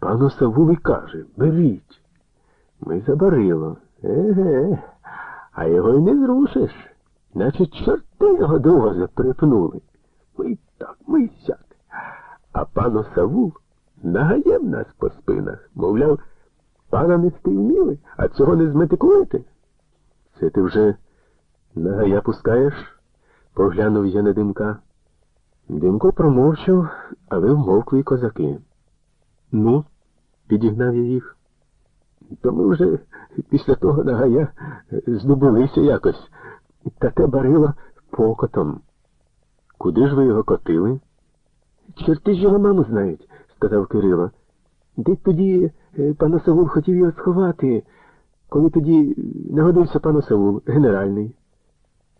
Пану Савули каже, беріть. Ми забарило. Еге, а його й не зрушиш. Наче чорти його до воза припнули. Ми так, ми сяк. А пану Савул нагаєм нас по спинах, мовляв, пана нести вміли, а цього не зметикуєте. Це ти вже нагая пускаєш? поглянув я на димка. Димко промовчав, але вмовкли козаки. Ну, підігнав я їх. То ми вже після того нагая здобулися якось, та те барило покотом. Куди ж ви його котили? Чорти ж його маму знають, сказав Кирило. Десь тоді е, пан Савул хотів його сховати, коли тоді нагодився пан Савул, генеральний.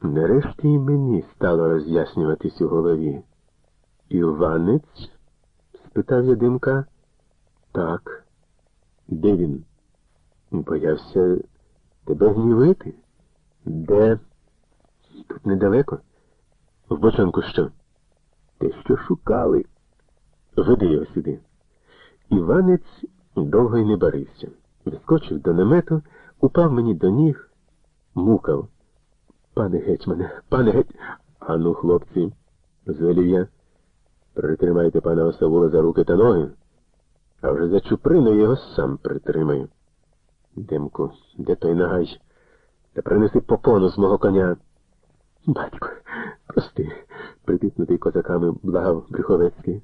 Нарешті й мені стало роз'яснюватись у голові. Іванець? спитав я димка. Так. Де він? Боявся тебе гнівити? Де? Тут недалеко. В бочанку що? Те, що шукали. Веди його сюди. Іванець довго й не барився. Вискочив до намету, упав мені до ніг, мукав. Пане гетьмане, пане геть. Ану, хлопці, звелів я. Притримайте пана Осавула за руки та ноги, а вже за чуприну його сам притримаю. Демку, де той нагай? Та принеси попону з мого коня. Батько, прости, притиснутий козаками благав Брюховецький.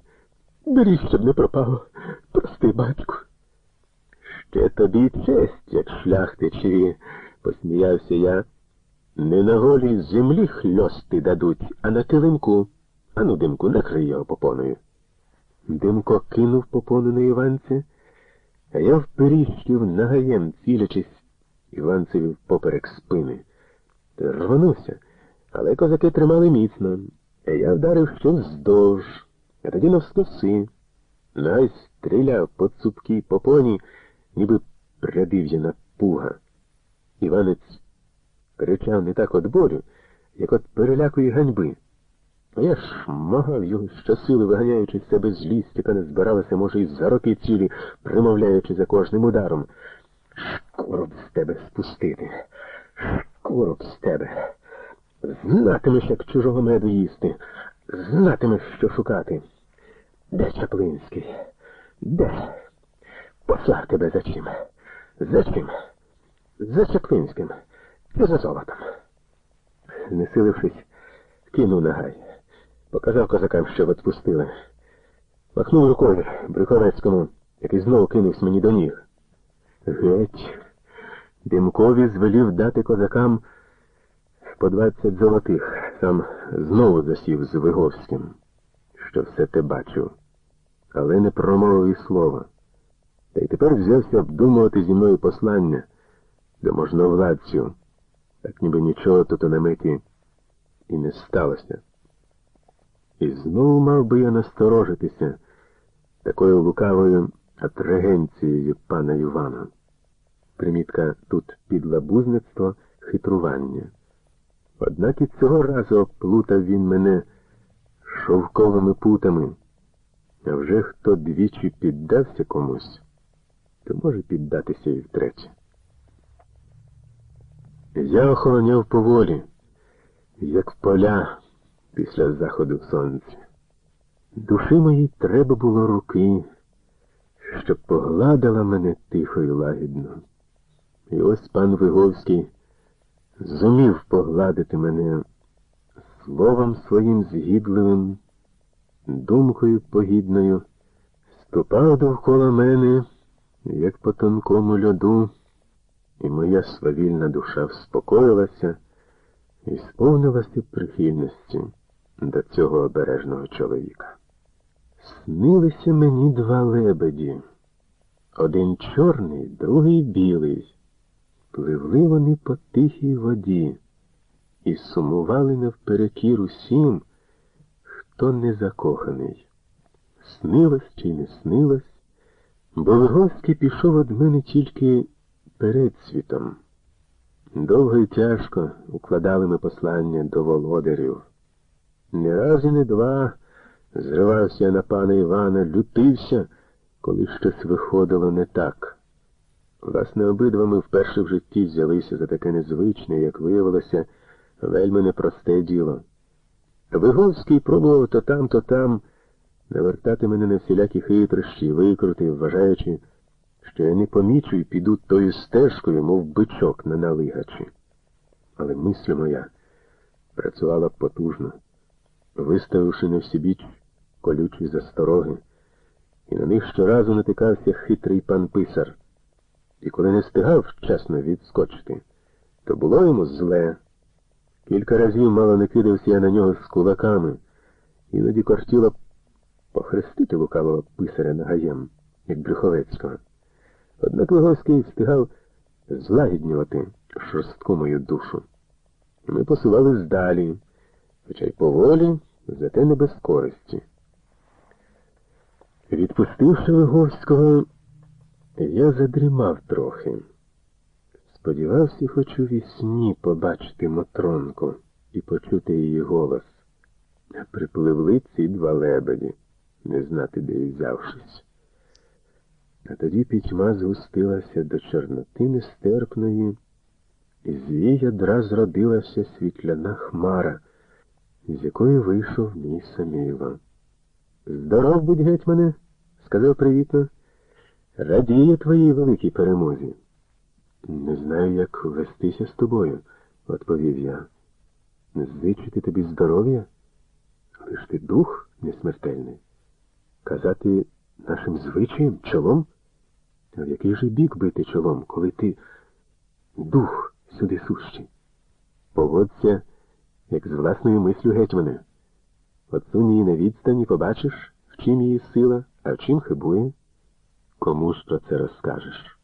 Беріть, щоб не пропало. Прости, батьку. Ще тобі честь, як шляхтичеві, посміявся я. Не на голій землі хльости дадуть, а на килимку. Ану, димку, накрий його попоною. Димко кинув попону на Іванця, а я вперіщив нагаєм, цілячись Іванцеві поперек спини. Рванувся, але козаки тримали міцно, а я вдарив ще вздовж, а тоді навскоси. Най стріляв по цупкій попоні, ніби прядив'яна пуга. Іванець кричав не так от болю, як от перелякої ганьби. А я шмагав його щосили, виганяючи з себе злість, яка не збиралася, може, і за роки цілі, примовляючи за кожним ударом. Шкуру б з тебе спустити. Шкуру б з тебе. Знатимеш, як чужого меду їсти. Знатимеш, що шукати. Де Чаплинський? Де? Послав тебе за чим? За чим? За Чаплинським. Чи за золотом? Знесилившись, кинув нагай. Показав козакам, що відпустили. Махнув рукою Брюховецькому, який знову кинувся мені до ніг. Геть. Димкові звелів дати козакам по двадцять золотих. Сам знову засів з Виговським, що все те бачив, але не промовив і слова. Та й тепер взявся обдумувати зі мною послання до можновладцю, так ніби нічого тут у наметі і не сталося. І знову мав би я насторожитися такою лукавою атрагенцією пана Івана. Примітка тут підлабузництво, хитрування. Однак і цього разу оплутав він мене шовковими путами. А вже хто двічі піддався комусь, то може піддатися і втретє. Я охороняв поволі, як поля після заходу сонця. Душі моїй треба було руки, щоб погладила мене тихо і лагідно. І ось пан Виговський зумів погладити мене словом своїм згідливим, думкою погідною, ступав довкола мене, як по тонкому льоду, і моя свавільна душа вспокоїлася і сповнилася прихильності цього обережного чоловіка. Снилися мені два лебеді. Один чорний, другий білий. Пливли вони по тихій воді і сумували навперекір усім, хто не закоханий. Снилось чи не снилось, бо Виговський пішов від мене тільки перед світом. Довго і тяжко укладали ми послання до володарів. Не раз і не два зривався на пана Івана, лютився, коли щось виходило не так. Власне, обидва ми вперше в житті взялися за таке незвичне, як виявилося, вельми непросте діло. Виговський пробував то там, то там навертати мене на всілякі хитрощі, викрути, вважаючи, що я не помічу і піду тою стежкою, мов бичок на налигачі. Але мисля моя працювала потужно, виставивши на всібіч колючі застороги, і на них щоразу натикався хитрий пан писар. І коли не стигав вчасно відскочити, то було йому зле. Кілька разів мало не кидався я на нього з кулаками, іноді кортіло похрестити лукавого писаря нагаєм, як Брюховецького. Однак Логовський встигав злагіднювати шорстку мою душу. Ми посувались далі, хоча й поволі, зате не без користі. Відпустивши Логовського, я задрімав трохи. Сподівався, хоч у вісні побачити Мотронку і почути її голос. Припливли ці два лебеді, не знати, де й взявшись. А тоді пітьма згустилася до чорноти нестерпної, і з її ядра зродилася світляна хмара, з якої вийшов мій Саміло. Здоров будь, гетьмане, сказав привітно. Радію твоїй великій перемозі. Не знаю, як вестися з тобою, відповів я. Зичити тобі здоров'я? Але ж ти дух несмертельний. Казати нашим звичаєм чолом? В який же бік бити чолом, коли ти дух сюди сущий? Поводься, як з власною мислю гетьмане. Отсунь її на відстані, побачиш, в чим її сила, а в чим хибує. Кому ж про це розкажеш?